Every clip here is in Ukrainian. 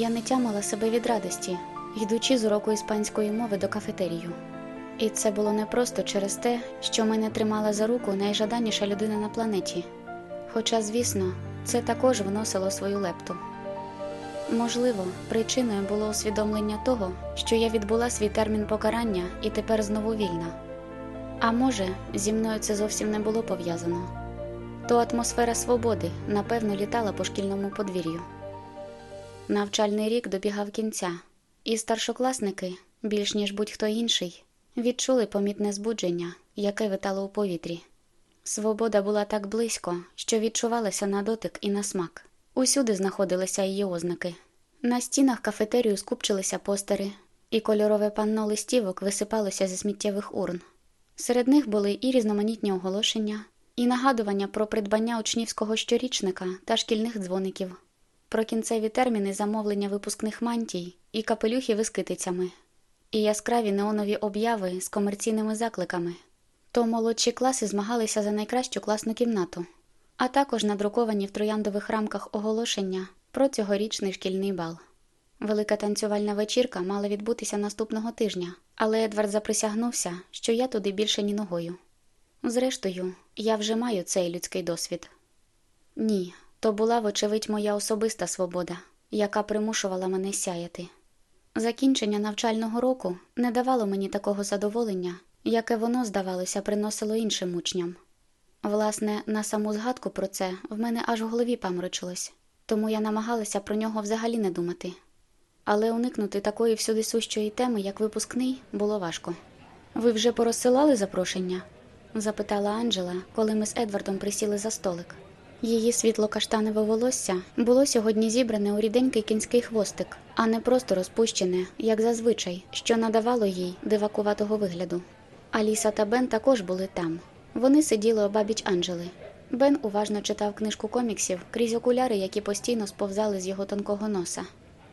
Я не тямила себе від радості, йдучи з уроку іспанської мови до кафетерію. І це було не просто через те, що мене тримала за руку найжаданіша людина на планеті. Хоча, звісно, це також вносило свою лепту. Можливо, причиною було усвідомлення того, що я відбула свій термін покарання і тепер знову вільна. А може, зі мною це зовсім не було пов'язано. То атмосфера свободи, напевно, літала по шкільному подвір'ю. Навчальний рік добігав кінця, і старшокласники, більш ніж будь-хто інший, відчули помітне збудження, яке витало у повітрі. Свобода була так близько, що відчувалася на дотик і на смак. Усюди знаходилися її ознаки. На стінах кафетерію скупчилися постери, і кольорове панно листівок висипалося зі сміттєвих урн. Серед них були і різноманітні оголошення, і нагадування про придбання учнівського щорічника та шкільних дзвоників, про кінцеві терміни замовлення випускних мантій і капелюхів із китицями, і яскраві неонові обяви з комерційними закликами. То молодші класи змагалися за найкращу класну кімнату, а також надруковані в трояндових рамках оголошення про цьогорічний шкільний бал. Велика танцювальна вечірка мала відбутися наступного тижня, але Едвард заприсягнувся, що я туди більше ні ногою. Зрештою, я вже маю цей людський досвід. Ні, то була, вочевидь, моя особиста свобода, яка примушувала мене сяяти. Закінчення навчального року не давало мені такого задоволення, яке воно, здавалося, приносило іншим учням. Власне, на саму згадку про це в мене аж в голові паморочилось, тому я намагалася про нього взагалі не думати. Але уникнути такої всюди сущої теми, як випускний, було важко. Ви вже порозсилали запрошення? запитала Анджела, коли ми з Едвардом присіли за столик. Її світло-каштанове волосся було сьогодні зібране у ріденький кінський хвостик, а не просто розпущене, як зазвичай, що надавало їй дивакуватого вигляду. Аліса та Бен також були там. Вони сиділи обабіч Анджели. Бен уважно читав книжку коміксів крізь окуляри, які постійно сповзали з його тонкого носа.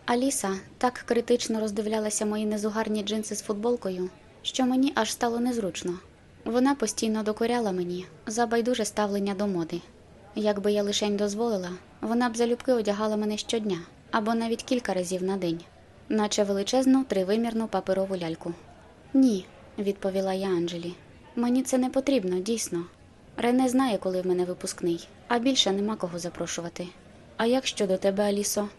Аліса так критично роздивлялася мої незугарні джинси з футболкою, що мені аж стало незручно. Вона постійно докоряла мені за байдуже ставлення до моди. Якби я лишень дозволила, вона б залюбки одягала мене щодня або навіть кілька разів на день, наче величезну тривимірну паперову ляльку. Ні, відповіла я Анджелі. Мені це не потрібно, дійсно. Рене знає, коли в мене випускний, а більше нема кого запрошувати. А як щодо тебе, Алісо?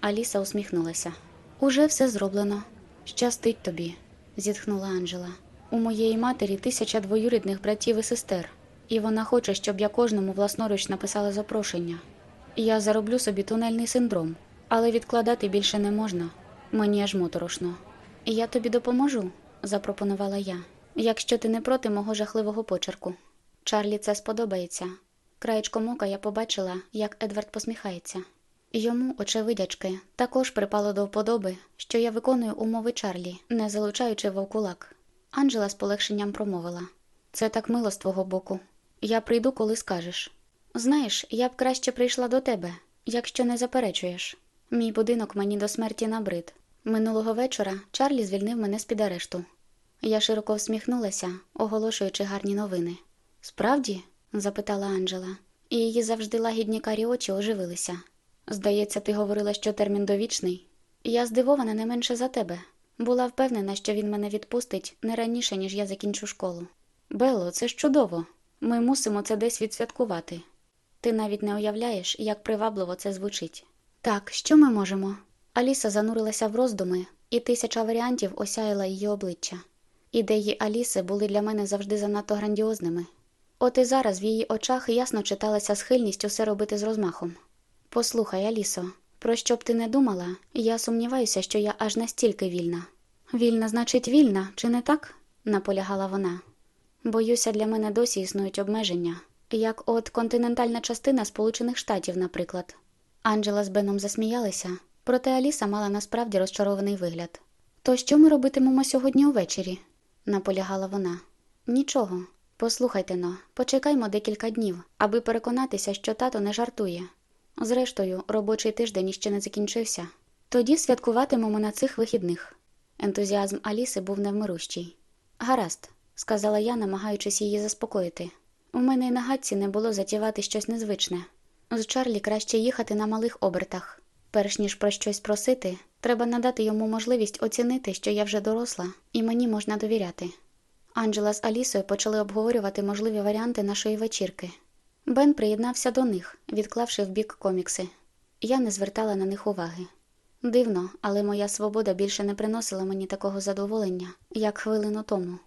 Аліса усміхнулася. Уже все зроблено. Щастить тобі, зітхнула Анджела. У моєї матері тисяча двоюрідних братів і сестер, і вона хоче, щоб я кожному власноруч написала запрошення. Я зароблю собі тунельний синдром, але відкладати більше не можна. Мені аж моторошно. Я тобі допоможу, запропонувала я, якщо ти не проти мого жахливого почерку. Чарлі це сподобається. Краєчком ока я побачила, як Едвард посміхається. Йому, очевидячки, також припало до вподоби, що я виконую умови Чарлі, не залучаючи вовкулак. Анджела з полегшенням промовила це так мило з твого боку. Я прийду, коли скажеш. Знаєш, я б краще прийшла до тебе, якщо не заперечуєш. Мій будинок мені до смерті набрид. Минулого вечора Чарлі звільнив мене з під арешту. Я широко всміхнулася, оголошуючи гарні новини. Справді? запитала Анджела, і її завжди лагідні карі очі оживилися. Здається, ти говорила, що термін довічний. Я здивована не менше за тебе. Була впевнена, що він мене відпустить не раніше, ніж я закінчу школу. Бело, це ж чудово. Ми мусимо це десь відсвяткувати. Ти навіть не уявляєш, як привабливо це звучить. Так, що ми можемо? Аліса занурилася в роздуми, і тисяча варіантів осяяла її обличчя. Ідеї Аліси були для мене завжди занадто грандіозними. От і зараз в її очах ясно читалася схильність усе робити з розмахом. Послухай, Алісо, Про що б ти не думала, я сумніваюся, що я аж настільки вільна. Вільна, значить, вільна, чи не так? наполягала вона. Боюся, для мене досі існують обмеження, як от континентальна частина Сполучених Штатів, наприклад. Анджела з Беном засміялися, проте Аліса мала насправді розчарований вигляд. То що ми робитимемо сьогодні увечері? наполягала вона. Нічого. Послухайте но, почекаймо декілька днів, аби переконатися, що тато не жартує. Зрештою, робочий тиждень іще не закінчився. Тоді святкуватимемо на цих вихідних. Ентузіазм Аліси був невмирущий. Гаразд, сказала я, намагаючись її заспокоїти. У мене й на гадці не було затівати щось незвичне. З Чарлі краще їхати на малих обертах. Перш ніж про щось просити, треба надати йому можливість оцінити, що я вже доросла, і мені можна довіряти. Анджела з Алісою почали обговорювати можливі варіанти нашої вечірки. Бен приєднався до них, відклавши в бік комікси. Я не звертала на них уваги. Дивно, але моя свобода більше не приносила мені такого задоволення, як хвилину тому.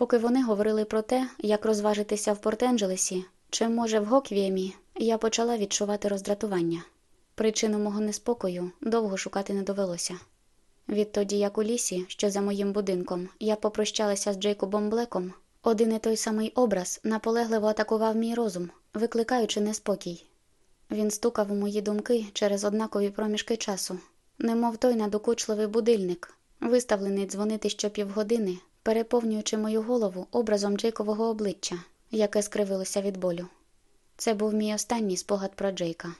Поки вони говорили про те, як розважитися в Порт-Енджелесі, чи, може, в Гоквіємі, я почала відчувати роздратування. Причину мого неспокою довго шукати не довелося. Відтоді, як у лісі, що за моїм будинком, я попрощалася з Джейкобом Блеком, один і той самий образ наполегливо атакував мій розум, викликаючи неспокій. Він стукав у мої думки через однакові проміжки часу, немов той надокучливий будильник, виставлений дзвонити щопівгодини, переповнюючи мою голову образом Джейкового обличчя, яке скривилося від болю. Це був мій останній спогад про Джейка.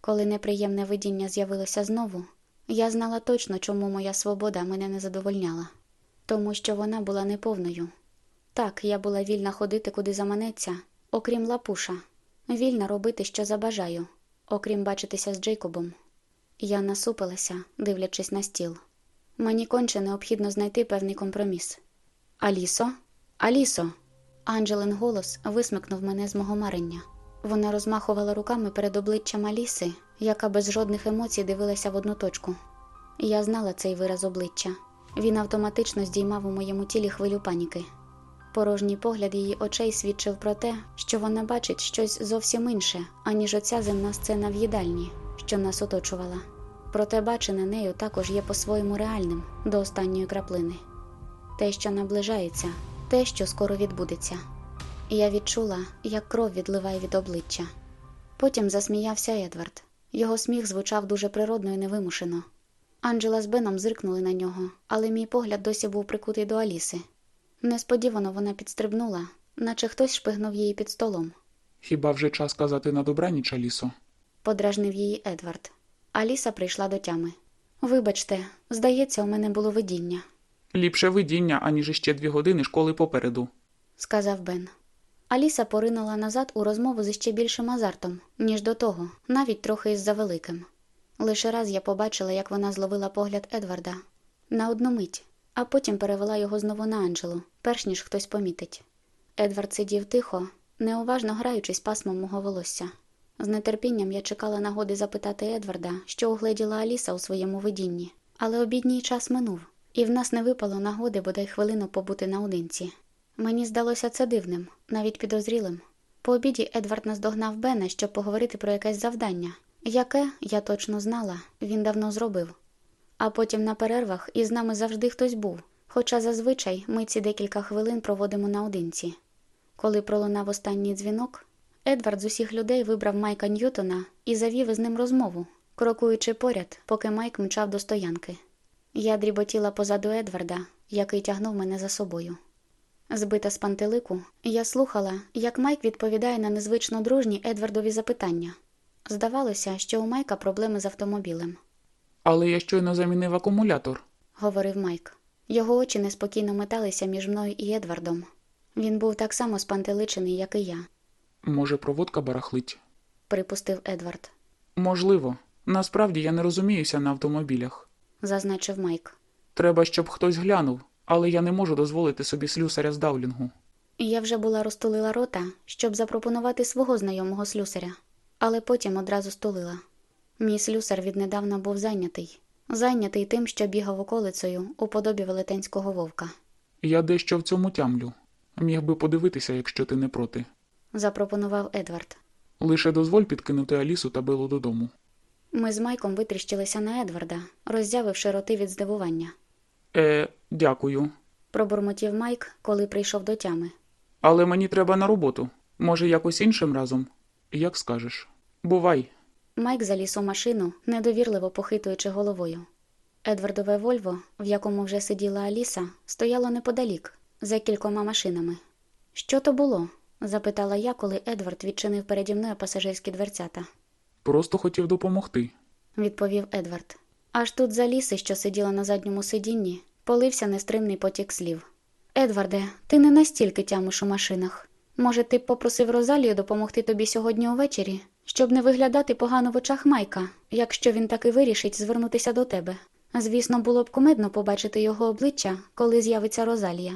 Коли неприємне видіння з'явилося знову, я знала точно, чому моя свобода мене не задовольняла, тому що вона була неповною. Так, я була вільна ходити куди заманеться, окрім лапуша, вільна робити, що забажаю, окрім бачитися з Джейкобом. Я насупилася, дивлячись на стіл. Мені конче необхідно знайти певний компроміс. Алісо, Алісо. Анджелин голос висмикнув мене з мого марення. Вона розмахувала руками перед обличчям Аліси, яка без жодних емоцій дивилася в одну точку. Я знала цей вираз обличчя. Він автоматично здіймав у моєму тілі хвилю паніки. Порожній погляд її очей свідчив про те, що вона бачить щось зовсім інше, аніж оця земна сцена в їдальні, що нас оточувала. Проте бачене нею також є по-своєму реальним до останньої краплини. Те, що наближається, те, що скоро відбудеться. Я відчула, як кров відливає від обличчя. Потім засміявся Едвард. Його сміх звучав дуже природно і невимушено. Анджела з Беном зиркнули на нього, але мій погляд досі був прикутий до Аліси. Несподівано вона підстрибнула, наче хтось шпигнув її під столом. Хіба вже час казати на добраніч, Алісо? Подражнив її Едвард. Аліса прийшла до тями. Вибачте, здається, у мене було видіння, Ліпше видіння, аніж іще дві години школи попереду. сказав Бен. Аліса поринула назад у розмову з іще більшим азартом, ніж до того, навіть трохи із завеликим. Лише раз я побачила, як вона зловила погляд Едварда на одну мить, а потім перевела його знову на Анджелу, перш ніж хтось помітить. Едвард сидів тихо, неуважно граючись пасмом мого волосся. З нетерпінням я чекала нагоди запитати Едварда, що угледіла Аліса у своєму видінні, але обідній час минув, і в нас не випало нагоди бодай хвилину побути наодинці. Мені здалося це дивним, навіть підозрілим. По обіді Едвард наздогнав Бена, щоб поговорити про якесь завдання, яке, я точно знала, він давно зробив. А потім на перервах із нами завжди хтось був, хоча зазвичай ми ці декілька хвилин проводимо наодинці. Коли пролунав останній дзвінок, Едвард з усіх людей вибрав Майка Ньютона і завів із ним розмову, крокуючи поряд, поки Майк мчав до стоянки. Я дріботіла позаду Едварда, який тягнув мене за собою. Збита з пантелику, я слухала, як Майк відповідає на незвично дружні Едвардові запитання. Здавалося, що у Майка проблеми з автомобілем, Але я щойно замінив акумулятор. говорив Майк. Його очі неспокійно металися між мною і Едвардом. Він був так само спантеличений, як і я, Може, проводка барахлить? припустив Едвард, Можливо. Насправді я не розуміюся на автомобілях. Зазначив Майк. Треба, щоб хтось глянув, але я не можу дозволити собі слюсаря з даулінгу. Я вже була розтулила рота, щоб запропонувати свого знайомого слюсаря, але потім одразу стулила. Мій слюсар віднедавна був зайнятий, зайнятий тим, що бігав околицею у подобі велетенського вовка, Я дещо в цьому тямлю. Міг би подивитися, якщо ти не проти. запропонував Едвард. Лише дозволь підкинути Алісу та Белу додому. Ми з Майком витріщилися на Едварда, роззявивши роти від здивування. Е, дякую. Пробурмотів Майк, коли прийшов до тями. Але мені треба на роботу. Може, якось іншим разом? Як скажеш. Бувай. Майк заліз у машину, недовірливо похитуючи головою. Едвардове Вольво, в якому вже сиділа Аліса, стояло неподалік, за кількома машинами. Що то було? запитала я, коли Едвард відчинив переді мною пасажирські дверцята. Просто хотів допомогти. відповів Едвард. Аж тут за ліси, що сиділа на задньому сидінні, полився нестримний потік слів. Едварде, ти не настільки тямиш у машинах. Може, ти б попросив Розалію допомогти тобі сьогодні увечері, щоб не виглядати погано в очах Майка, якщо він таки вирішить звернутися до тебе. Звісно, було б кумедно побачити його обличчя, коли з'явиться Розалія.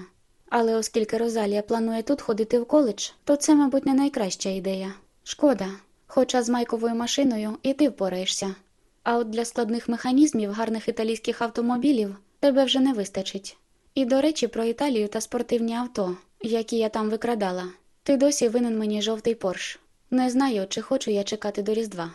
Але оскільки Розалія планує тут ходити в коледж, то це, мабуть, не найкраща ідея. Шкода, хоча з майковою машиною і ти впораєшся. А от для складних механізмів гарних італійських автомобілів тебе вже не вистачить. І до речі, про Італію та спортивні авто, які я там викрадала. Ти досі винен мені жовтий порш. Не знаю, чи хочу я чекати до Різдва.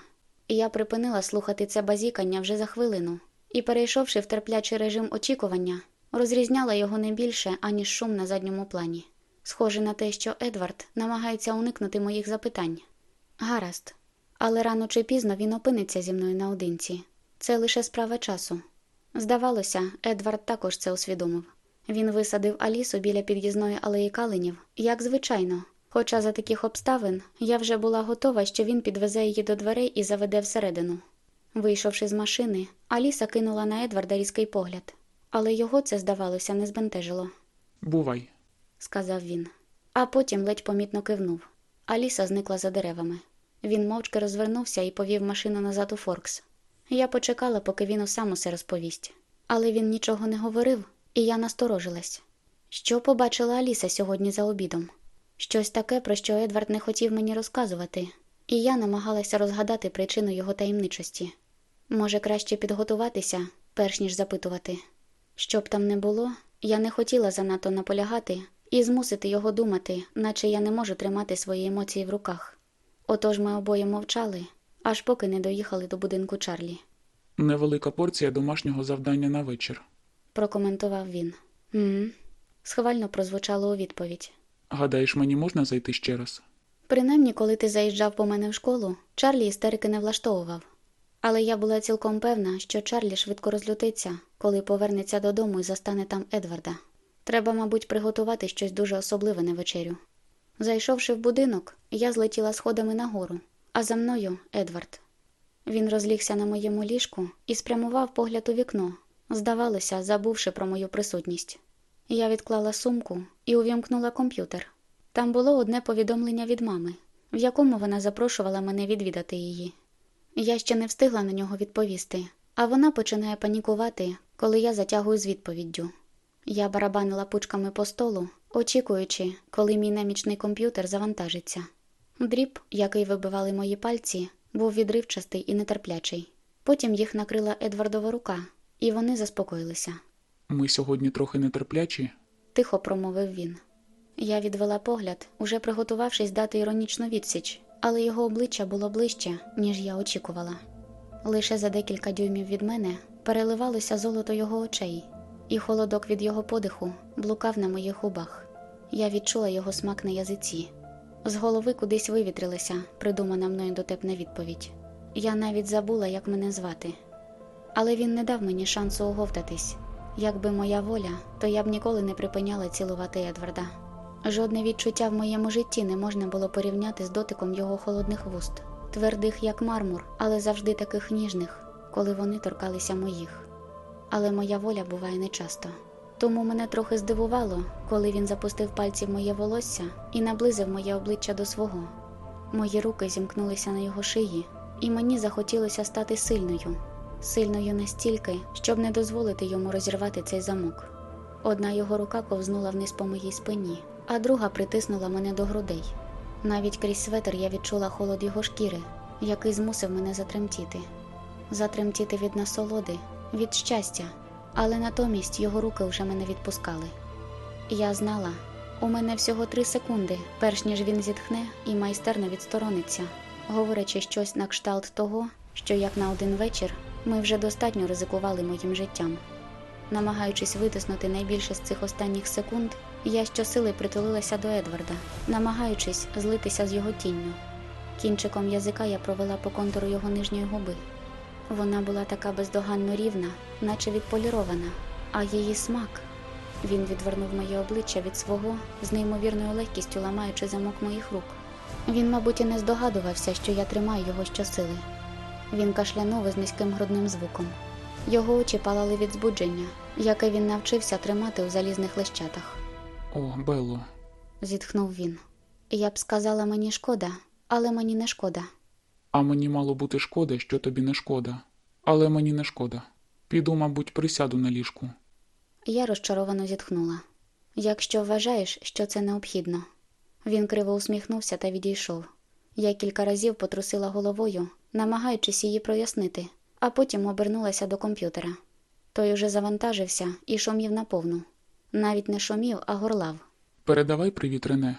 Я припинила слухати це базікання вже за хвилину і, перейшовши в терплячий режим очікування, розрізняла його не більше, аніж шум на задньому плані. Схоже на те, що Едвард намагається уникнути моїх запитань. Гаразд. Але рано чи пізно він опиниться зі мною наодинці. Це лише справа часу. Здавалося, Едвард також це усвідомив. Він висадив Алісу біля під'їзної алеї калинів, як звичайно. Хоча за таких обставин я вже була готова, що він підвезе її до дверей і заведе всередину. Вийшовши з машини, Аліса кинула на Едварда різкий погляд, але його це, здавалося, не збентежило, Бувай. сказав він. А потім ледь помітно кивнув. Аліса зникла за деревами. Він мовчки розвернувся і повів машину назад у Форкс. Я почекала, поки він усам усе розповість. Але він нічого не говорив, і я насторожилась. Що побачила Аліса сьогодні за обідом? Щось таке, про що Едвард не хотів мені розказувати, і я намагалася розгадати причину його таємничості. Може, краще підготуватися, перш ніж запитувати. Щоб там не було, я не хотіла занадто наполягати і змусити його думати, наче я не можу тримати свої емоції в руках. Отож ми обоє мовчали, аж поки не доїхали до будинку Чарлі. Невелика порція домашнього завдання на вечір. Прокоментував він. «М-м». Схвально прозвучало у відповідь. Гадаєш, мені можна зайти ще раз? Принаймні, коли ти заїжджав по мене в школу, Чарлі істерики не влаштовував. Але я була цілком певна, що Чарлі швидко розлютиться, коли повернеться додому і застане там Едварда. Треба, мабуть, приготувати щось дуже особливе на вечерю. Зайшовши в будинок, я злетіла сходами нагору, а за мною Едвард. Він розлігся на моєму ліжку і спрямував погляд у вікно, здавалося, забувши про мою присутність. Я відклала сумку і увімкнула комп'ютер. Там було одне повідомлення від мами, в якому вона запрошувала мене відвідати її. Я ще не встигла на нього відповісти, а вона починає панікувати, коли я затягую з відповіддю. Я барабанила пучками по столу, очікуючи, коли мій немічний комп'ютер завантажиться. Дріб, який вибивали мої пальці, був відривчастий і нетерплячий. Потім їх накрила Едвардова рука, і вони заспокоїлися. Ми сьогодні трохи нетерплячі. Тихо промовив він. Я відвела погляд, уже приготувавшись дати іронічну відсіч, але його обличчя було ближче, ніж я очікувала. Лише за декілька дюймів від мене переливалося золото його очей, і холодок від його подиху блукав на моїх губах. Я відчула його смак на язиці. З голови кудись вивітрилася придумана мною дотепна відповідь. Я навіть забула, як мене звати. Але він не дав мені шансу оговтатись. Якби моя воля, то я б ніколи не припиняла цілувати Едварда. Жодне відчуття в моєму житті не можна було порівняти з дотиком його холодних вуст, твердих, як мармур, але завжди таких ніжних, коли вони торкалися моїх. Але моя воля буває нечасто. Тому мене трохи здивувало, коли він запустив пальці в моє волосся і наблизив моє обличчя до свого. Мої руки зімкнулися на його шиї, і мені захотілося стати сильною, сильною настільки, щоб не дозволити йому розірвати цей замок. Одна його рука ковзнула вниз по моїй спині, а друга притиснула мене до грудей. Навіть крізь светр я відчула холод його шкіри, який змусив мене затремтіти. Затремтіти від насолоди, від щастя, але натомість його руки вже мене відпускали. Я знала, у мене всього три секунди, перш ніж він зітхне і майстерно відсторониться, говорячи щось на кшталт того, що як на один вечір ми вже достатньо ризикували моїм життям. Намагаючись витиснути найбільше з цих останніх секунд, я щосили притулилася до Едварда, намагаючись злитися з його тінню. Кінчиком язика я провела по контуру його нижньої губи. Вона була така бездоганно рівна, наче відполірована, а її смак. Він відвернув моє обличчя від свого з неймовірною легкістю ламаючи замок моїх рук. Він, мабуть, і не здогадувався, що я тримаю його щосили. Він кашлянув із низьким грудним звуком. Його очі палали від збудження, яке він навчився тримати у залізних лещатах. О, Белло, Зітхнув він. Я б сказала мені шкода, але мені не шкода. А мені мало бути шкода, що тобі не шкода. Але мені не шкода. Піду, мабуть, присяду на ліжку. Я розчаровано зітхнула. Якщо вважаєш, що це необхідно. Він криво усміхнувся та відійшов. Я кілька разів потрусила головою, намагаючись її прояснити, а потім обернулася до комп'ютера. Той уже завантажився і шумів наповну. Навіть не шумів, а горлав. Передавай привіт, Рене.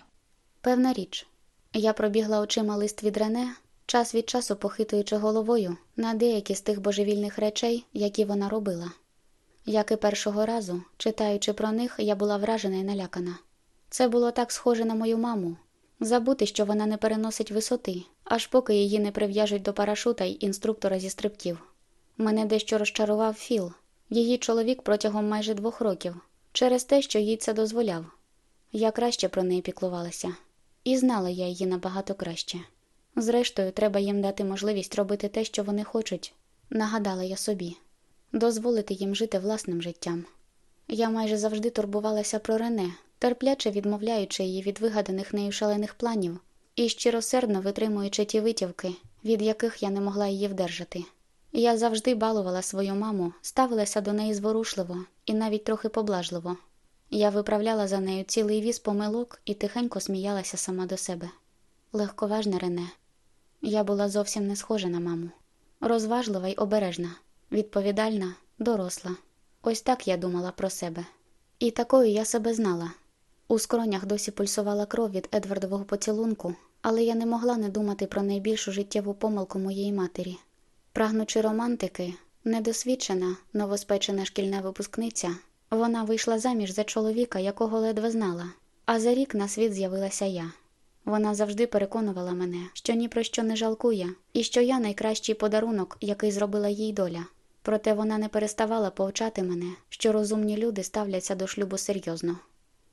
Певна річ. Я пробігла очима лист від Рене, час від часу похитуючи головою на деякі з тих божевільних речей, які вона робила. Як і першого разу, читаючи про них, я була вражена і налякана. Це було так схоже на мою маму забути, що вона не переносить висоти, аж поки її не прив'яжуть до парашута й інструктора зі стрибків. Мене дещо розчарував Філ, її чоловік протягом майже двох років, через те, що їй це дозволяв. Я краще про неї піклувалася, і знала я її набагато краще. Зрештою, треба їм дати можливість робити те, що вони хочуть, нагадала я собі, дозволити їм жити власним життям. Я майже завжди турбувалася про Рене, терпляче відмовляючи її від вигаданих нею шалених планів і щиросердно витримуючи ті витівки, від яких я не могла її вдержати. Я завжди балувала свою маму, ставилася до неї зворушливо і навіть трохи поблажливо. Я виправляла за нею цілий віз помилок і тихенько сміялася сама до себе. Легковажна Рене. Я була зовсім не схожа на маму. Розважлива й обережна, відповідальна, доросла. Ось так я думала про себе. І такою я себе знала. У скронях досі пульсувала кров від Едвардового поцілунку, але я не могла не думати про найбільшу життєву помилку моєї матері. Прагнучи романтики, недосвідчена, новоспечена шкільна випускниця, вона вийшла заміж за чоловіка, якого ледве знала, а за рік на світ з'явилася я. Вона завжди переконувала мене, що ні про що не жалкує, і що я найкращий подарунок, який зробила їй доля. Проте вона не переставала повчати мене, що розумні люди ставляться до шлюбу серйозно.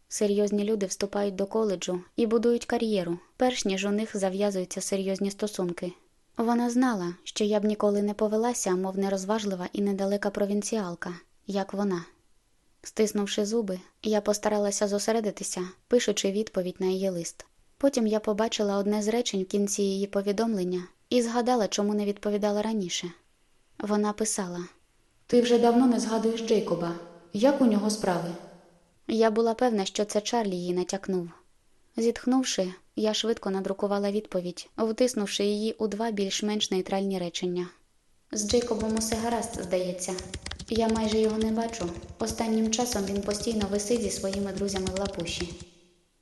Серйозні люди вступають до коледжу і будують кар'єру, перш ніж у них зав'язуються серйозні стосунки. Вона знала, що я б ніколи не повелася, мов нерозважлива і недалека провінціалка, як вона. Стиснувши зуби, я постаралася зосередитися, пишучи відповідь на її лист. Потім я побачила одне з речень в кінці її повідомлення і згадала, чому не відповідала раніше. Вона писала: Ти вже давно не згадуєш Джейкоба. Як у нього справи? Я була певна, що це Чарлі її натякнув. Зітхнувши, я швидко надрукувала відповідь, втиснувши її у два більш-менш нейтральні речення. З Джейкобом усе гаразд, здається. Я майже його не бачу. Останнім часом він постійно висить зі своїми друзями в лапуші.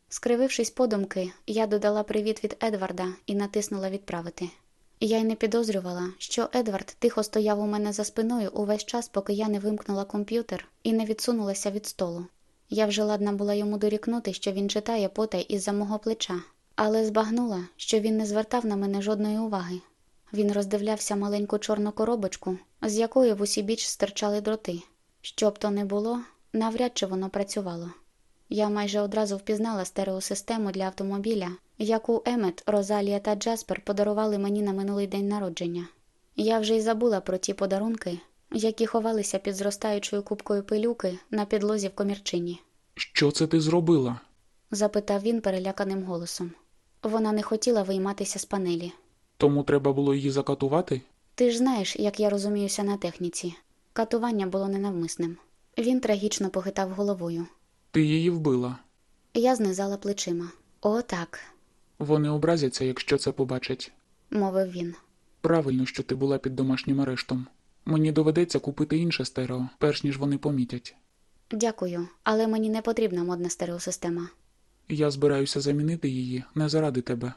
Скривившись подумки, я додала привіт від Едварда і натиснула відправити. Я й не підозрювала, що Едвард тихо стояв у мене за спиною увесь час, поки я не вимкнула комп'ютер і не відсунулася від столу. Я вже ладна була йому дорікнути, що він читає потай із-за мого плеча, але збагнула, що він не звертав на мене жодної уваги. Він роздивлявся маленьку чорну коробочку, з якої в усі біч стирчали дроти. Що б то не було, навряд чи воно працювало. Я майже одразу впізнала стереосистему для автомобіля, яку Емет, Розалія та Джаспер подарували мені на минулий день народження. Я вже й забула про ті подарунки, які ховалися під зростаючою кубкою пилюки на підлозі в комірчині. Що це ти зробила? запитав він переляканим голосом. Вона не хотіла вийматися з панелі. Тому треба було її закатувати? Ти ж знаєш, як я розуміюся на техніці. Катування було ненавмисним. Він трагічно похитав головою. Ти її вбила. Я знизала плечима. О, так, Вони образяться, якщо це побачать. мовив він. Правильно, що ти була під домашнім арештом. Мені доведеться купити інше стерео, перш ніж вони помітять. Дякую, але мені не потрібна модна стереосистема. Я збираюся замінити її не заради тебе.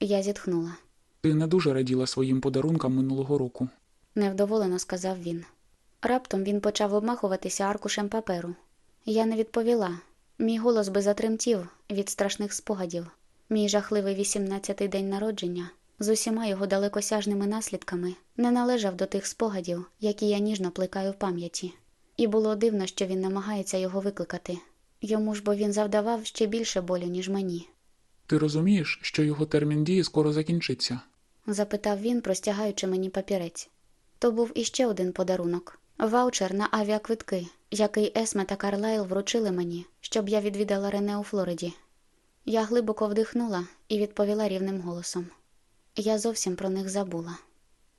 Я зітхнула. Ти не дуже раділа своїм подарункам минулого року. невдоволено сказав він. Раптом він почав обмахуватися аркушем паперу. Я не відповіла. Мій голос би затремтів від страшних спогадів. Мій жахливий 18-й день народження з усіма його далекосяжними наслідками не належав до тих спогадів, які я ніжно плекаю в пам'яті. І було дивно, що він намагається його викликати. Йому ж бо він завдавав ще більше болю, ніж мені. Ти розумієш, що його термін дії скоро закінчиться. запитав він, простягаючи мені папірець. То був іще один подарунок ваучер на авіаквитки, який Есме та Карлайл вручили мені, щоб я відвідала Рене у Флориді. Я глибоко вдихнула і відповіла рівним голосом. Я зовсім про них забула.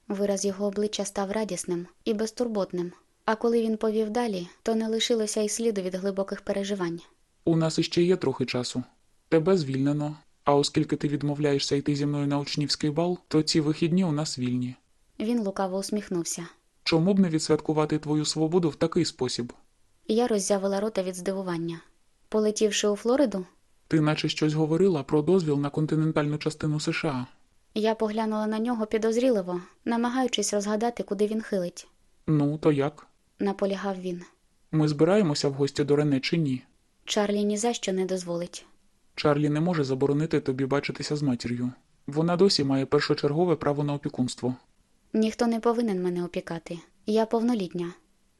Вираз його обличчя став радісним і безтурботним, а коли він повів далі, то не лишилося й сліду від глибоких переживань. У нас іще є трохи часу. Тебе звільнено, а оскільки ти відмовляєшся йти зі мною на учнівський бал, то ці вихідні у нас вільні. Він лукаво усміхнувся. Чому б не відсвяткувати твою свободу в такий спосіб? Я роззявила рота від здивування. Полетівши у Флориду, Ти наче щось говорила про дозвіл на континентальну частину США. Я поглянула на нього підозріливо, намагаючись розгадати, куди він хилить. Ну, то як? Наполягав він. Ми збираємося в гості до Рене чи ні? Чарлі ні за що не дозволить. Чарлі не може заборонити тобі бачитися з матір'ю. Вона досі має першочергове право на опікунство. Ніхто не повинен мене опікати. Я повнолітня.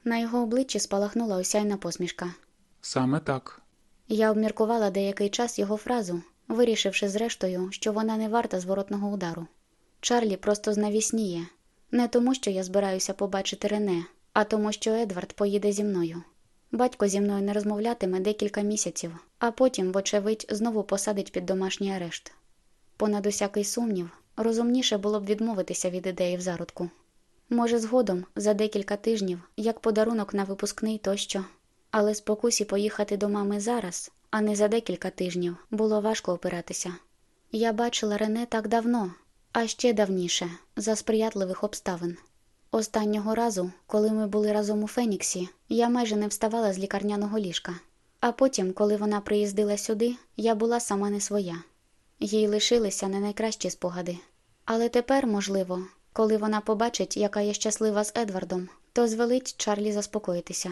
На його обличчі спалахнула осяйна посмішка. Саме так. Я обміркувала деякий час його фразу, вирішивши зрештою, що вона не варта зворотного удару. Чарлі просто знавісніє. Не тому, що я збираюся побачити Рене, а тому, що Едвард поїде зі мною. Батько зі мною не розмовлятиме декілька місяців, а потім, вочевидь, знову посадить під домашній арешт. Понад усякий сумнів, розумніше було б відмовитися від ідеї в зародку. Може, згодом, за декілька тижнів, як подарунок на випускний тощо. Але спокусі поїхати до мами зараз, а не за декілька тижнів, було важко опиратися. Я бачила Рене так давно, а ще давніше, за сприятливих обставин. Останнього разу, коли ми були разом у Феніксі, я майже не вставала з лікарняного ліжка. А потім, коли вона приїздила сюди, я була сама не своя. Їй лишилися не найкращі спогади. Але тепер, можливо, коли вона побачить, яка я щаслива з Едвардом, то звелить Чарлі заспокоїтися.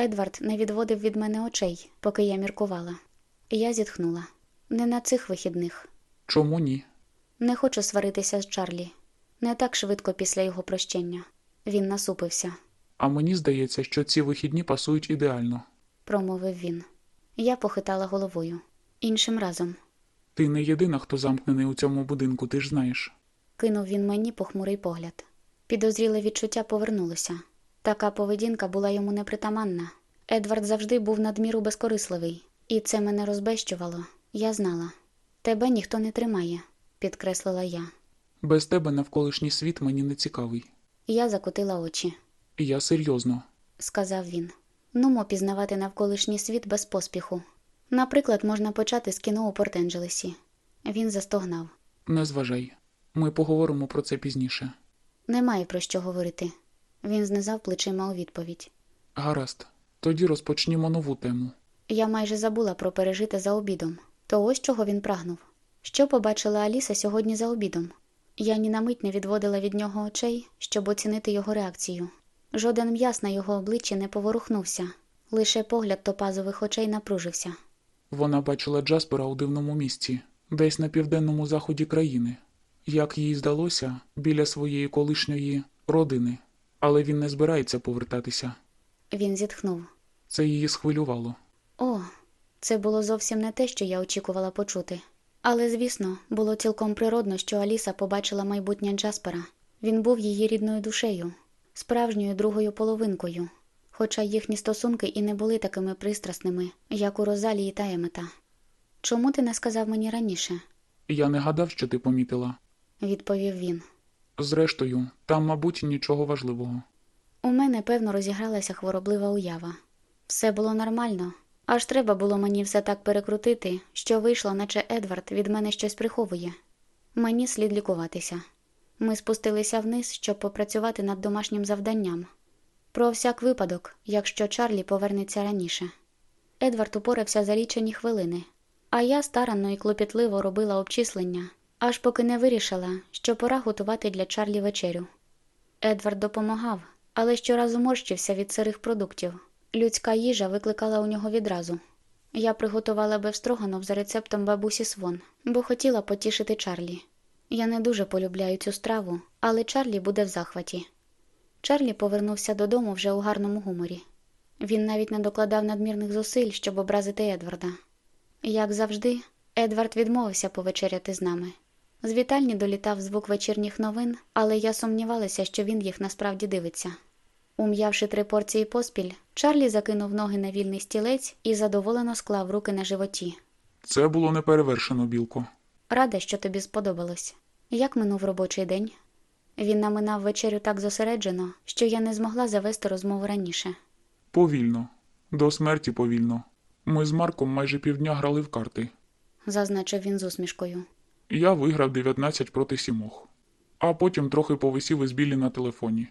Едвард не відводив від мене очей, поки я міркувала. Я зітхнула. Не на цих вихідних. Чому ні? Не хочу сваритися з Чарлі. Не так швидко після його прощення. Він насупився, А мені здається, що ці вихідні пасують ідеально. промовив він. Я похитала головою. Іншим разом Ти не єдина, хто замкнений у цьому будинку, ти ж знаєш. кинув він мені похмурий погляд. Підозріле відчуття повернулося. Така поведінка була йому непритаманна. Едвард завжди був надміру безкорисливий, і це мене розбещувало. Я знала. Тебе ніхто не тримає, підкреслила я. Без тебе навколишній світ мені не цікавий. Я закотила очі. Я серйозно. сказав він. Нумо пізнавати навколишній світ без поспіху. Наприклад, можна почати з кіно у Порт-Енджелесі. Він застогнав. Не зважай. Ми поговоримо про це пізніше. Немає про що говорити. Він знизав плечима у відповідь. Гаразд, тоді розпочнімо нову тему. Я майже забула про пережите за обідом. То ось чого він прагнув. Що побачила Аліса сьогодні за обідом? Я ні на мить не відводила від нього очей, щоб оцінити його реакцію. Жоден м'яс на його обличчі не поворухнувся, лише погляд топазових очей напружився. Вона бачила Джаспера у дивному місці, десь на південному заході країни. Як їй здалося, біля своєї колишньої родини, але він не збирається повертатися. Він зітхнув. Це її схвилювало. О, це було зовсім не те, що я очікувала почути. Але, звісно, було цілком природно, що Аліса побачила майбутнє Джаспера. Він був її рідною душею, справжньою другою половинкою, хоча їхні стосунки і не були такими пристрасними, як у Розалії та Емета. Чому ти не сказав мені раніше? Я не гадав, що ти помітила. відповів він. Зрештою, там, мабуть, нічого важливого. У мене, певно, розігралася хвороблива уява. Все було нормально, аж треба було мені все так перекрутити, що вийшло, наче Едвард від мене щось приховує. Мені слід лікуватися. Ми спустилися вниз, щоб попрацювати над домашнім завданням. Про всяк випадок, якщо Чарлі повернеться раніше. Едвард упорався за лічені хвилини, а я старанно і клопітливо робила обчислення, аж поки не вирішила, що пора готувати для Чарлі вечерю. Едвард допомагав, але щоразу морщився від сирих продуктів. Людська їжа викликала у нього відразу. Я приготувала бефстроганов за рецептом бабусі Свон, бо хотіла потішити Чарлі. Я не дуже полюбляю цю страву, але Чарлі буде в захваті. Чарлі повернувся додому вже у гарному гуморі. Він навіть не докладав надмірних зусиль, щоб образити Едварда. Як завжди, Едвард відмовився повечеряти з нами. З вітальні долітав звук вечірніх новин, але я сумнівалася, що він їх насправді дивиться. Ум'явши три порції поспіль, Чарлі закинув ноги на вільний стілець і задоволено склав руки на животі. Це було неперевершено, білко. Рада, що тобі сподобалось. Як минув робочий день? Він наминав вечерю так зосереджено, що я не змогла завести розмову раніше. Повільно. До смерті повільно. Ми з Марком майже півдня грали в карти. зазначив він з усмішкою. Я виграв 19 проти сімох. А потім трохи повисів із білі на телефоні.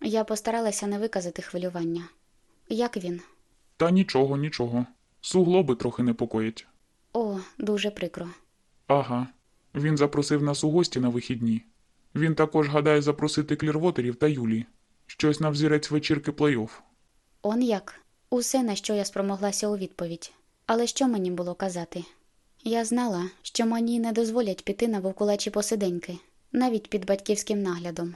Я постаралася не виказати хвилювання. Як він? Та нічого, нічого. Суглоби трохи непокоять. О, дуже прикро. Ага. Він запросив нас у гості на вихідні. Він також гадає запросити клірвотерів та Юлі. Щось на взірець вечірки плей-офф. Он як? Усе, на що я спромоглася у відповідь. Але що мені було казати? Я знала, що мені не дозволять піти на вовкулачі посиденьки, навіть під батьківським наглядом.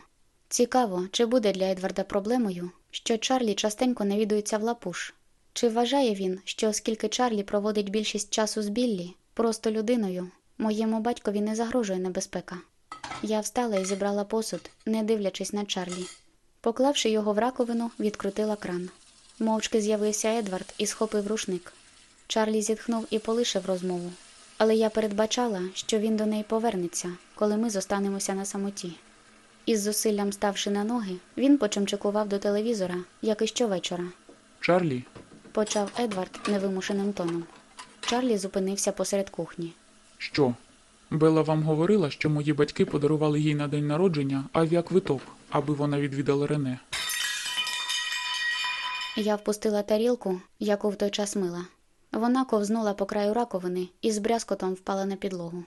Цікаво, чи буде для Едварда проблемою, що Чарлі частенько навідується в лапуш. Чи вважає він, що оскільки Чарлі проводить більшість часу з Біллі, просто людиною, моєму батькові не загрожує небезпека? Я встала і зібрала посуд, не дивлячись на Чарлі. Поклавши його в раковину, відкрутила кран. Мовчки з'явився Едвард і схопив рушник. Чарлі зітхнув і полишив розмову, але я передбачала, що він до неї повернеться, коли ми зостанемося на самоті. Із зусиллям ставши на ноги, він почимчикував до телевізора, як і щовечора. Чарлі, Почав Едвард невимушеним тоном. Чарлі зупинився посеред кухні. що? Бела вам говорила, що мої батьки подарували їй на день народження авіаквиток, аби вона відвідала Рене. Я впустила тарілку, яку в той час мила. Вона ковзнула по краю раковини і з брязкотом впала на підлогу.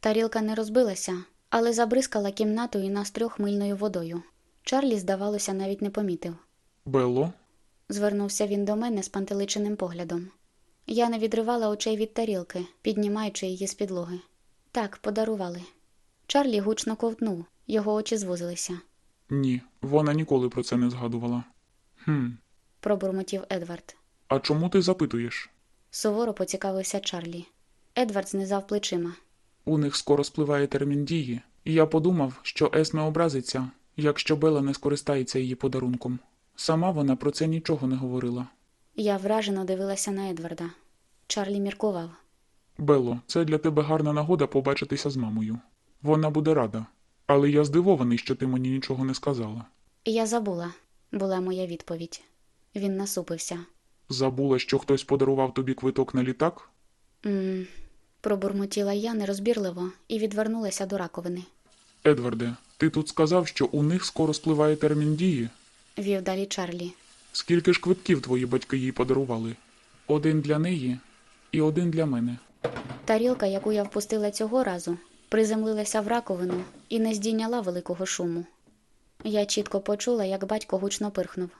Тарілка не розбилася, але забризкала кімнату і нас трьох мильною водою. Чарлі, здавалося, навіть не помітив. Белло? Звернувся він до мене з пантеличеним поглядом. Я не відривала очей від тарілки, піднімаючи її з підлоги. Так, подарували. Чарлі гучно ковтнув, його очі звузилися. Ні, вона ніколи про це не згадувала. Хм, Пробурмотів Едвард. а чому ти запитуєш? Суворо поцікавився Чарлі. Едвард знизав плечима. У них скоро спливає термін дії, і я подумав, що Есме образиться, якщо Бела не скористається її подарунком. Сама вона про це нічого не говорила. Я вражено дивилася на Едварда. Чарлі міркував. Белло, це для тебе гарна нагода побачитися з мамою. Вона буде рада. Але я здивований, що ти мені нічого не сказала. Я забула, була моя відповідь. Він насупився. Забула, що хтось подарував тобі квиток на літак? м пробурмотіла я нерозбірливо і відвернулася до раковини. Едварде, ти тут сказав, що у них скоро спливає термін дії. Вів далі Чарлі. Скільки ж квитків твої батьки їй подарували? Один для неї і один для мене. Тарілка, яку я впустила цього разу, приземлилася в раковину і не здійняла великого шуму. Я чітко почула, як батько гучно пирхнув.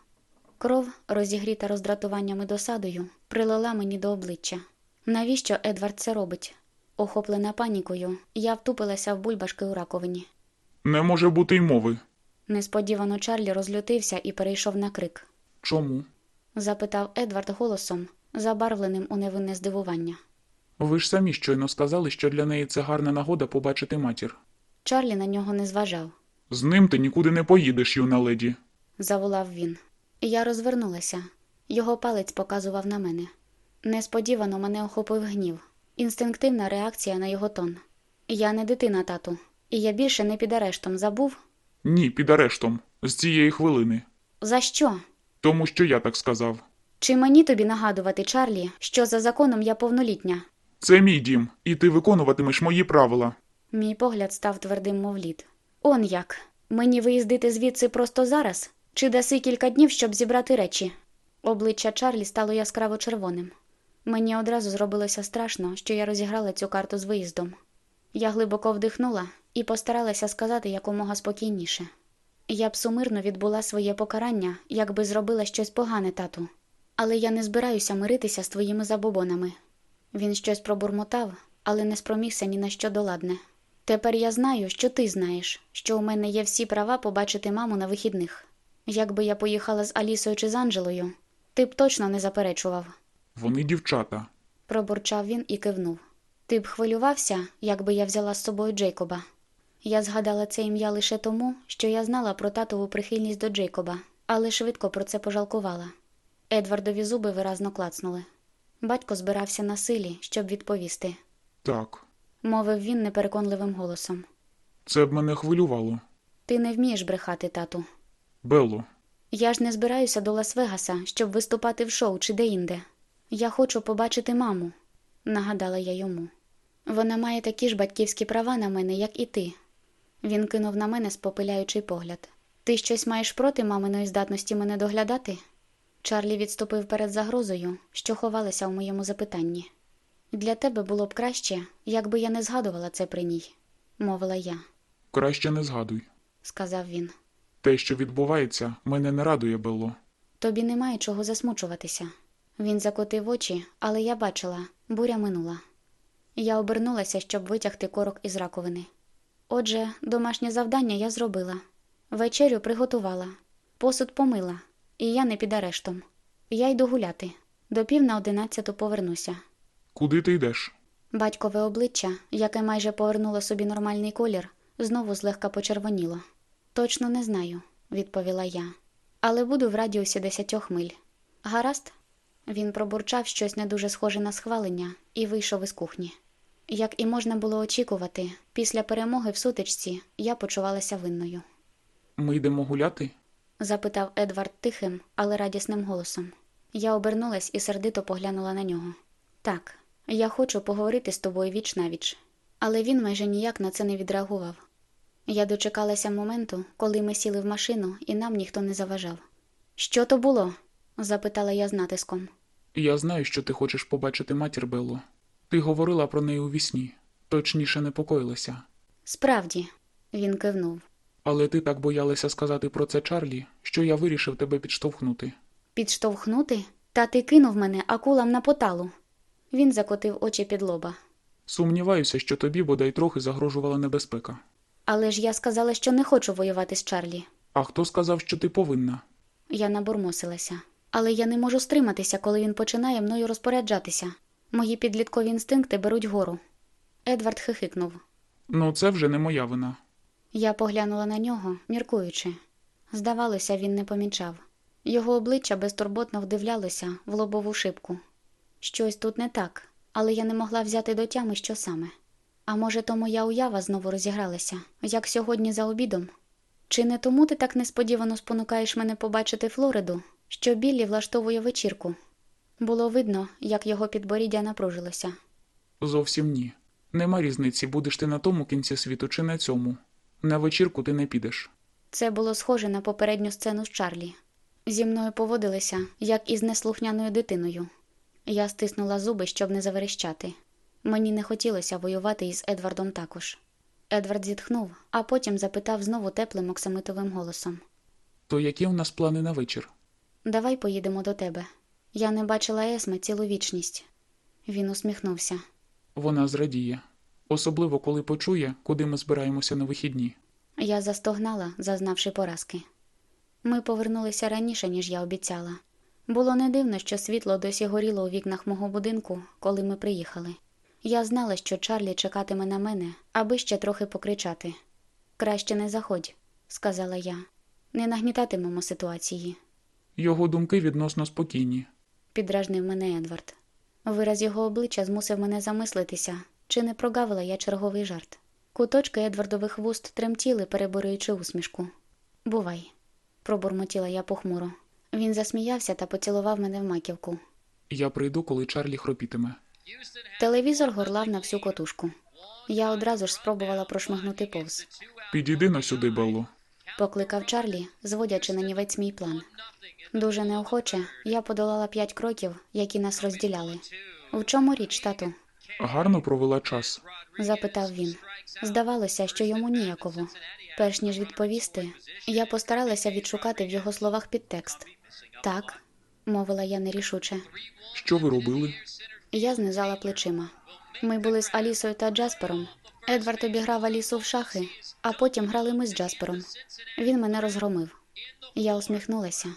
Кров, розігріта роздратуванням і досадою, прилила мені до обличчя. Навіщо Едвард це робить? Охоплена панікою, я втупилася в бульбашки у раковині. Не може бути й мови. Несподівано Чарлі розлютився і перейшов на крик. Чому? Запитав Едвард голосом, забарвленим у невинне здивування. Ви ж самі щойно сказали, що для неї це гарна нагода побачити матір. Чарлі на нього не зважав. З ним ти нікуди не поїдеш, юна леді. заволав він. Я розвернулася. Його палець показував на мене. Несподівано мене охопив гнів, інстинктивна реакція на його тон. Я не дитина, тату, і я більше не під арештом забув. Ні, під арештом. З цієї хвилини. За що? Тому що я так сказав. Чи мені тобі нагадувати, Чарлі, що за законом я повнолітня? Це мій дім, і ти виконуватимеш мої правила. Мій погляд став твердим, мов лід. Он як. Мені виїздити звідси просто зараз? Чи даси кілька днів, щоб зібрати речі? Обличчя Чарлі стало яскраво червоним. Мені одразу зробилося страшно, що я розіграла цю карту з виїздом. Я глибоко вдихнула і постаралася сказати якомога спокійніше. Я б сумирно відбула своє покарання, якби зробила щось погане, тату. Але я не збираюся миритися з твоїми забобонами. Він щось пробурмотав, але не спромігся ні на що доладне. Тепер я знаю, що ти знаєш, що у мене є всі права побачити маму на вихідних. Якби я поїхала з Алісою чи з Анджелою, ти б точно не заперечував, Вони дівчата. пробурчав він і кивнув. Ти б хвилювався, якби я взяла з собою Джейкоба. Я згадала це ім'я лише тому, що я знала про татову прихильність до Джейкоба, але швидко про це пожалкувала. Едвардові зуби виразно клацнули. Батько збирався на силі, щоб відповісти, Так. мовив він непереконливим голосом. Це б мене хвилювало. Ти не вмієш брехати, тату. Белло, Я ж не збираюся до Лас-Вегаса, щоб виступати в шоу чи де-інде. Я хочу побачити маму, нагадала я йому. Вона має такі ж батьківські права на мене, як і ти. Він кинув на мене спопиляючий погляд. Ти щось маєш проти маминої здатності мене доглядати? Чарлі відступив перед загрозою, що ховалася в моєму запитанні. Для тебе було б краще, якби я не згадувала це при ній, мовила я, краще не згадуй. сказав він. Те, що відбувається, мене не радує, Белло. Тобі немає чого засмучуватися. Він закотив очі, але я бачила, буря минула. Я обернулася, щоб витягти корок із раковини. Отже, домашнє завдання я зробила. Вечерю приготувала, посуд помила, і я не під арештом. Я йду гуляти. До пів на одинадцяту повернуся. Куди ти йдеш? Батькове обличчя, яке майже повернуло собі нормальний колір, знову злегка почервоніло. Точно не знаю, відповіла я. Але буду в радіусі десятьох миль. Гаразд? Він пробурчав щось не дуже схоже на схвалення і вийшов із кухні. Як і можна було очікувати, після перемоги в сутичці я почувалася винною. Ми йдемо гуляти? Запитав Едвард тихим, але радісним голосом. Я обернулась і сердито поглянула на нього. Так, я хочу поговорити з тобою віч навіч. Але він майже ніяк на це не відреагував. Я дочекалася моменту, коли ми сіли в машину і нам ніхто не заважав. Що то було? запитала я з натиском. Я знаю, що ти хочеш побачити матір Белло. Ти говорила про неї у вісні, точніше непокоїлася. Справді, він кивнув. Але ти так боялася сказати про це Чарлі, що я вирішив тебе підштовхнути. Підштовхнути? Та ти кинув мене акулам на поталу. Він закотив очі під лоба. Сумніваюся, що тобі бодай трохи загрожувала небезпека. Але ж я сказала, що не хочу воювати з Чарлі. А хто сказав, що ти повинна? Я набурмосилася. Але я не можу стриматися, коли він починає мною розпоряджатися. Мої підліткові інстинкти беруть гору. Едвард хихикнув. Ну, це вже не моя вина. Я поглянула на нього, міркуючи. Здавалося, він не помічав. Його обличчя безтурботно вдивлялося в лобову шибку. Щось тут не так, але я не могла взяти до тями, що саме. А може, то моя уява знову розігралася, як сьогодні за обідом? Чи не тому ти так несподівано спонукаєш мене побачити Флориду, що Біллі влаштовує вечірку? Було видно, як його підборіддя напружилося. Зовсім ні. Нема різниці, будеш ти на тому кінці світу чи на цьому. На вечірку ти не підеш. Це було схоже на попередню сцену з Чарлі. Зі мною поводилися, як із неслухняною дитиною. Я стиснула зуби, щоб не заверещати. Мені не хотілося воювати із Едвардом також. Едвард зітхнув, а потім запитав знову теплим оксамитовим голосом: То які в нас плани на вечір? Давай поїдемо до тебе. Я не бачила Есме цілу вічність. Він усміхнувся. Вона зрадіє. Особливо, коли почує, куди ми збираємося на вихідні. Я застогнала, зазнавши поразки. Ми повернулися раніше, ніж я обіцяла. Було не дивно, що світло досі горіло у вікнах мого будинку, коли ми приїхали. Я знала, що Чарлі чекатиме на мене, аби ще трохи покричати. Краще не заходь, сказала я. Не нагнітатимемо ситуації, Його думки відносно спокійні. підражнив мене Едвард. Вираз його обличчя змусив мене замислитися, чи не прогавила я черговий жарт. Куточки Едвардових вуст тремтіли, переборюючи усмішку. Бувай, пробурмотіла я похмуро. Він засміявся та поцілував мене в маківку. Я прийду, коли Чарлі хропітиме. Телевізор горлав на всю котушку. Я одразу ж спробувала прошмигнути повз. Підійди на сюди, Белло. Покликав Чарлі, зводячи на нівець мій план. Дуже неохоче я подолала п'ять кроків, які нас розділяли. В чому річ, тату? Гарно провела час. запитав він. Здавалося, що йому ніяково. Перш ніж відповісти, я постаралася відшукати в його словах підтекст. Так, мовила я нерішуче. Що ви робили? Я знизала плечима. Ми були з Алісою та Джаспером. Едвард обіграв Алісу в шахи, а потім грали ми з Джаспером. Він мене розгромив. Я усміхнулася.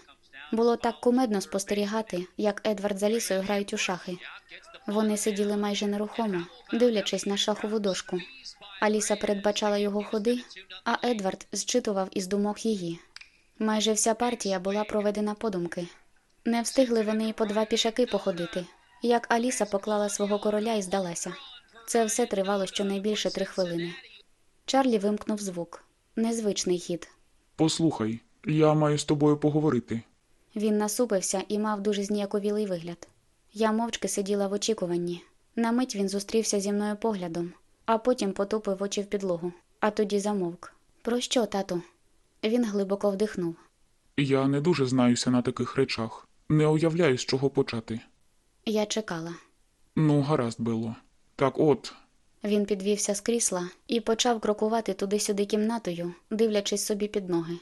Було так кумедно спостерігати, як Едвард з Алісою грають у шахи. Вони сиділи майже нерухомо, дивлячись на шахову дошку. Аліса передбачала його ходи, а Едвард зчитував із думок її. Майже вся партія була проведена подумки. Не встигли вони й по два пішаки походити, як Аліса поклала свого короля і здалася. Це все тривало щонайбільше три хвилини. Чарлі вимкнув звук. Незвичний хід. Послухай, я маю з тобою поговорити. Він насупився і мав дуже зніяковілий вигляд. Я мовчки сиділа в очікуванні. На мить він зустрівся зі мною поглядом, а потім потупив очі в підлогу, а тоді замовк. Про що, тату? Він глибоко вдихнув. Я не дуже знаюся на таких речах. Не уявляю, з чого почати. Я чекала. Ну, гаразд було. Так от, Він підвівся з крісла і почав крокувати туди-сюди кімнатою, дивлячись собі під ноги.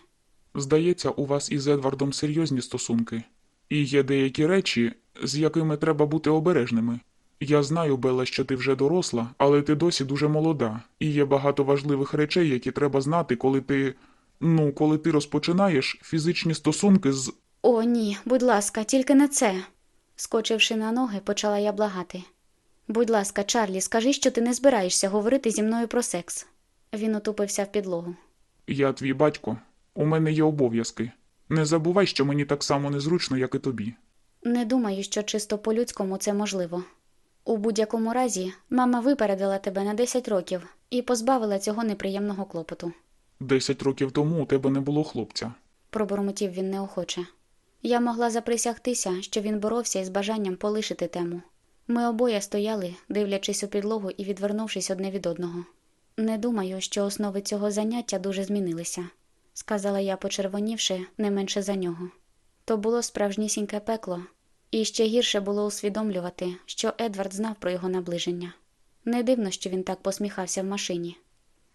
здається, у вас із Едвардом серйозні стосунки. І є деякі речі, з якими треба бути обережними. Я знаю, Белла, що ти вже доросла, але ти досі дуже молода, і є багато важливих речей, які треба знати, коли ти. Ну, коли ти розпочинаєш фізичні стосунки з. О, ні, будь ласка, тільки не це. Скочивши на ноги, почала я благати. Будь ласка, Чарлі, скажи, що ти не збираєшся говорити зі мною про секс. Він утупився в підлогу. Я твій батько. У мене є обов'язки. Не забувай, що мені так само незручно, як і тобі. Не думаю, що чисто по-людському це можливо. У будь-якому разі, мама випередила тебе на 10 років і позбавила цього неприємного клопоту. Десять років тому у тебе не було хлопця. пробурмотів він неохоче. Я могла заприсягтися, що він боровся із бажанням полишити тему. Ми обоє стояли, дивлячись у підлогу і відвернувшись одне від одного. Не думаю, що основи цього заняття дуже змінилися, сказала я, почервонівши не менше за нього. То було справжнісіньке пекло, і ще гірше було усвідомлювати, що Едвард знав про його наближення. Не дивно, що він так посміхався в машині.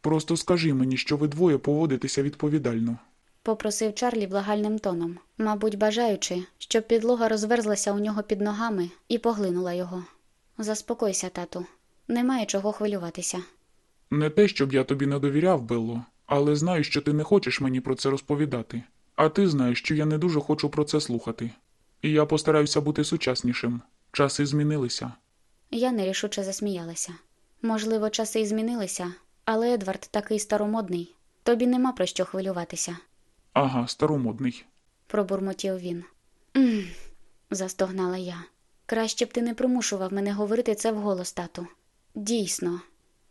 Просто скажи мені, що ви двоє поводитеся відповідально. попросив Чарлі благальним тоном, мабуть, бажаючи, щоб підлога розверзлася у нього під ногами і поглинула його. Заспокойся, тату, немає чого хвилюватися. Не те, щоб я тобі не довіряв, Белло, але знаю, що ти не хочеш мені про це розповідати. А ти знаєш, що я не дуже хочу про це слухати. І я постараюся бути сучаснішим. Часи змінилися. Я нерішуче засміялася. Можливо, часи й змінилися, але Едвард такий старомодний. Тобі нема про що хвилюватися, Ага, старомодний. пробурмотів він. «М», – застогнала я. Краще б ти не примушував мене говорити це вголос, тату. Дійсно.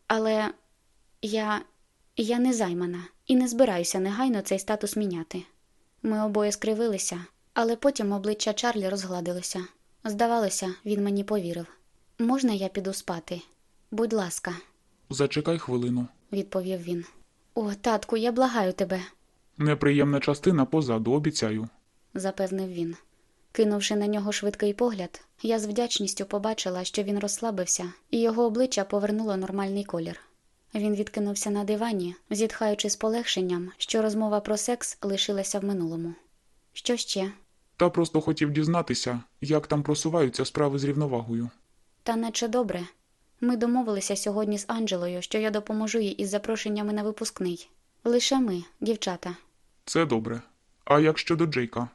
Але я. я не займана і не збираюся негайно цей статус міняти. Ми обоє скривилися, але потім обличчя Чарлі розгладилося. Здавалося, він мені повірив. Можна я піду спати? Будь ласка, Зачекай хвилину. відповів він. О, татку, я благаю тебе, Неприємна частина позаду, обіцяю. запевнив він. Кинувши на нього швидкий погляд, я з вдячністю побачила, що він розслабився, і його обличчя повернуло нормальний колір. Він відкинувся на дивані, зітхаючи з полегшенням, що розмова про секс лишилася в минулому. Що ще? Та просто хотів дізнатися, як там просуваються справи з рівновагою. Та наче добре. Ми домовилися сьогодні з Анджелою, що я допоможу їй із запрошеннями на випускний. Лише ми, дівчата. Це добре. А як щодо Джейка?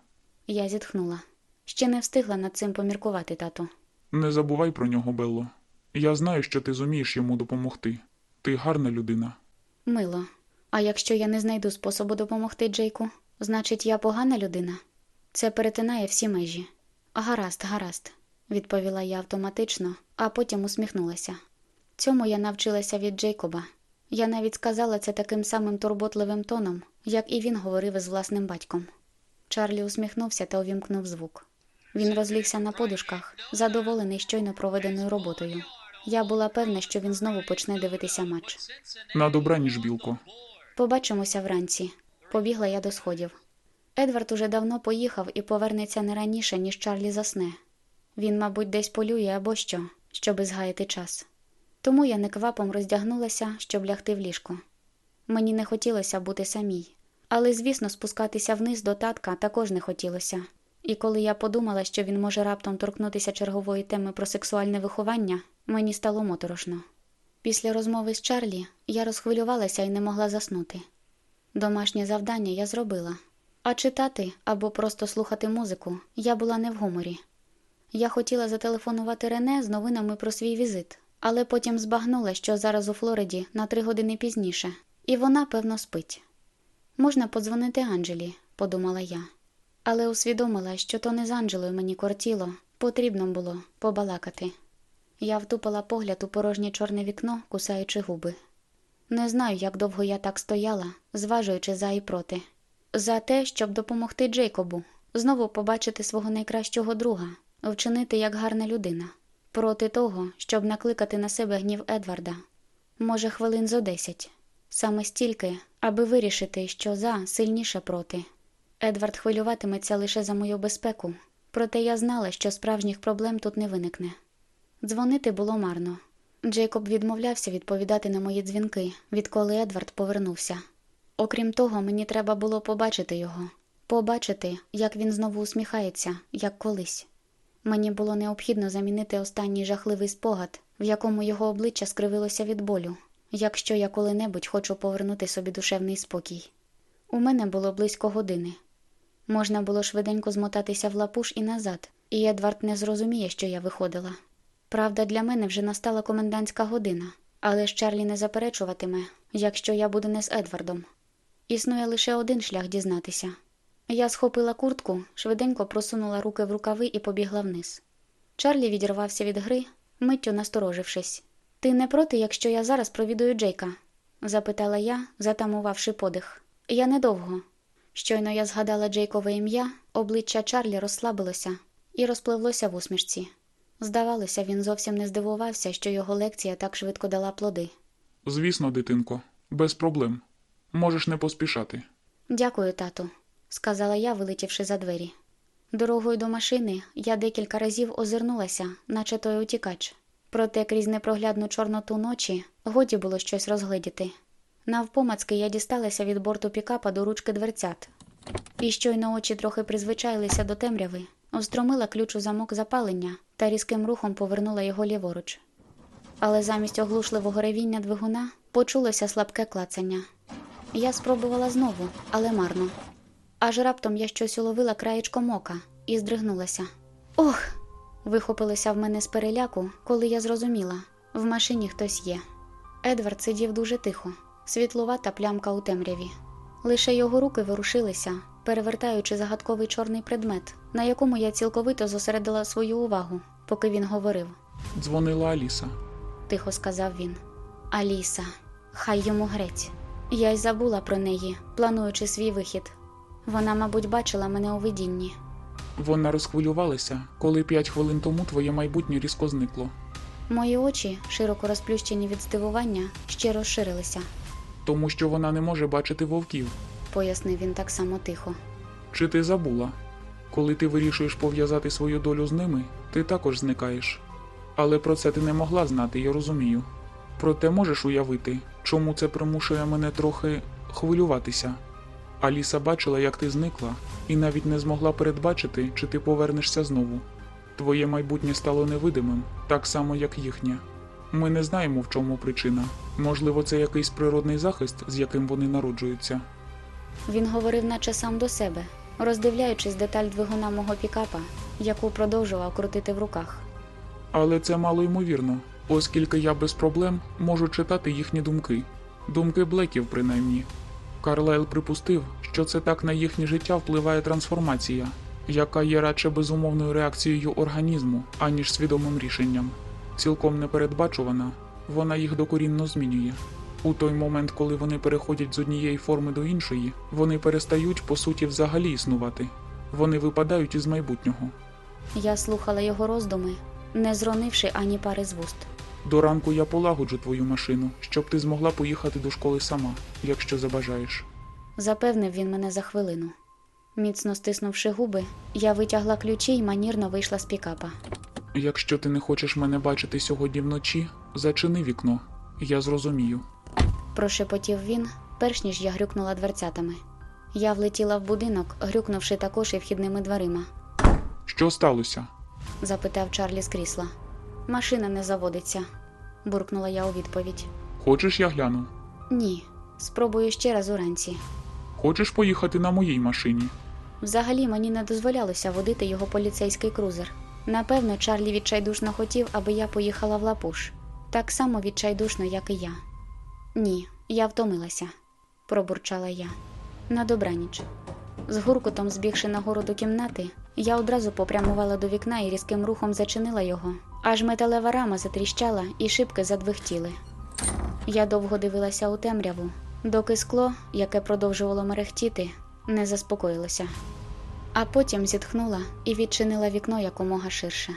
Я зітхнула. Ще не встигла над цим поміркувати, тату. Не забувай про нього, Белло. Я знаю, що ти зумієш йому допомогти. Ти гарна людина. Мило. А якщо я не знайду способу допомогти Джейку, значить я погана людина? Це перетинає всі межі. Гаразд, гаразд, відповіла я автоматично, а потім усміхнулася. Цьому я навчилася від Джейкоба. Я навіть сказала це таким самим турботливим тоном, як і він говорив із власним батьком. Чарлі усміхнувся та увімкнув звук. Він розлігся на подушках, задоволений щойно проведеною роботою. Я була певна, що він знову почне дивитися матч. На добраніч, білко. Побачимося вранці. Побігла я до сходів. Едвард уже давно поїхав і повернеться не раніше, ніж Чарлі засне. Він, мабуть, десь полює або що, щоби згаяти час. Тому я неквапом роздягнулася, щоб лягти в ліжко. Мені не хотілося бути самій, але, звісно, спускатися вниз до татка також не хотілося. І коли я подумала, що він може раптом торкнутися чергової теми про сексуальне виховання, мені стало моторошно. Після розмови з Чарлі я розхвилювалася і не могла заснути. Домашнє завдання я зробила, а читати або просто слухати музику я була не в гуморі. Я хотіла зателефонувати Рене з новинами про свій візит, але потім збагнула, що зараз у Флориді на три години пізніше, і вона, певно, спить. Можна подзвонити Анджелі, подумала я, але усвідомила, що то не з Анджелою мені кортіло, потрібно було побалакати. Я втупила погляд у порожнє чорне вікно, кусаючи губи. Не знаю, як довго я так стояла, зважуючи за і проти. За те, щоб допомогти Джейкобу, знову побачити свого найкращого друга, вчинити як гарна людина, проти того, щоб накликати на себе гнів Едварда. Може, хвилин зо десять. Саме стільки, аби вирішити, що за сильніше проти. Едвард хвилюватиметься лише за мою безпеку, проте я знала, що справжніх проблем тут не виникне. Дзвонити було марно. Джейкоб відмовлявся відповідати на мої дзвінки, відколи Едвард повернувся. Окрім того, мені треба було побачити його, побачити, як він знову усміхається, як колись. Мені було необхідно замінити останній жахливий спогад, в якому його обличчя скривилося від болю, якщо я коли-небудь хочу повернути собі душевний спокій. У мене було близько години. Можна було швиденько змотатися в лапуш і назад, і Едвард не зрозуміє, що я виходила. Правда, для мене вже настала комендантська година, але ж Чарлі не заперечуватиме, якщо я буду не з Едвардом. Існує лише один шлях дізнатися. Я схопила куртку, швиденько просунула руки в рукави і побігла вниз. Чарлі відірвався від гри, миттю насторожившись. Ти не проти, якщо я зараз провідую Джейка? запитала я, затамувавши подих. Я недовго. Щойно я згадала Джейкове ім'я, обличчя Чарлі розслабилося і розпливлося в усмішці. Здавалося, він зовсім не здивувався, що його лекція так швидко дала плоди. Звісно, дитинко, без проблем. Можеш не поспішати. Дякую, тату, сказала я, вилетівши за двері. Дорогою до машини я декілька разів озирнулася, наче той утікач. Проте крізь непроглядну чорноту ночі годі було щось розгледіти. Навпомацки я дісталася від борту пікапа до ручки дверцят. І щойно очі трохи призвичаїлися до темряви, встромила ключ у замок запалення та різким рухом повернула його ліворуч. Але замість оглушливого ревіння двигуна почулося слабке клацання. Я спробувала знову, але марно. Аж раптом я щось уловила краєчком ока і здригнулася. Ох! вихопилося в мене з переляку, коли я зрозуміла в машині хтось є. Едвард сидів дуже тихо, світлувата плямка у темряві. Лише його руки ворушилися, перевертаючи загадковий чорний предмет, на якому я цілковито зосередила свою увагу, поки він говорив. Дзвонила Аліса. Тихо сказав він. Аліса, хай йому грець. Я й забула про неї, плануючи свій вихід. Вона, мабуть, бачила мене у видінні. Вона розхвилювалася, коли п'ять хвилин тому твоє майбутнє різко зникло. Мої очі, широко розплющені від здивування, ще розширилися, Тому що вона не може бачити вовків. Пояснив він так само тихо. Чи ти забула? Коли ти вирішуєш пов'язати свою долю з ними, ти також зникаєш. Але про це ти не могла знати, я розумію. Проте можеш уявити, чому це примушує мене трохи хвилюватися. Аліса бачила, як ти зникла, і навіть не змогла передбачити, чи ти повернешся знову. Твоє майбутнє стало невидимим, так само, як їхнє. Ми не знаємо, в чому причина. Можливо, це якийсь природний захист, з яким вони народжуються. Він говорив, наче сам до себе, роздивляючись деталь двигуна мого пікапа, яку продовжував крутити в руках. Але це мало ймовірно, оскільки я без проблем можу читати їхні думки, думки Блеків, принаймні. Карлайл припустив, що це так на їхнє життя впливає трансформація, яка є радше безумовною реакцією організму, аніж свідомим рішенням. Цілком непередбачувана, вона їх докорінно змінює. У той момент, коли вони переходять з однієї форми до іншої, вони перестають по суті взагалі існувати. Вони випадають із майбутнього. Я слухала його роздуми, не зронивши ані пари з вуст. До ранку я полагоджу твою машину, щоб ти змогла поїхати до школи сама, якщо забажаєш. Запевнив він мене за хвилину. Міцно стиснувши губи, я витягла ключі й манірно вийшла з пікапа. Якщо ти не хочеш мене бачити сьогодні вночі, Зачини вікно, я зрозумію. Прошепотів він, перш ніж я грюкнула дверцятами. Я влетіла в будинок, грюкнувши також і вхідними дверима. Що сталося? запитав Чарлі з крісла. Машина не заводиться, буркнула я у відповідь. Хочеш я гляну? Ні, спробую ще раз уранці. Хочеш поїхати на моїй машині? Взагалі мені не дозволялося водити його поліцейський крузер. Напевно, Чарлі відчайдушно хотів, аби я поїхала в лапуш. Так само відчайдушно, як і я. Ні, я втомилася, пробурчала я. На добраніч. З гуркутом збігши нагору до кімнати, я одразу попрямувала до вікна і різким рухом зачинила його, аж металева рама затріщала і шибки задвихтіли. Я довго дивилася у темряву, доки скло, яке продовжувало мерехтіти, не заспокоїлося. А потім зітхнула і відчинила вікно якомога ширше.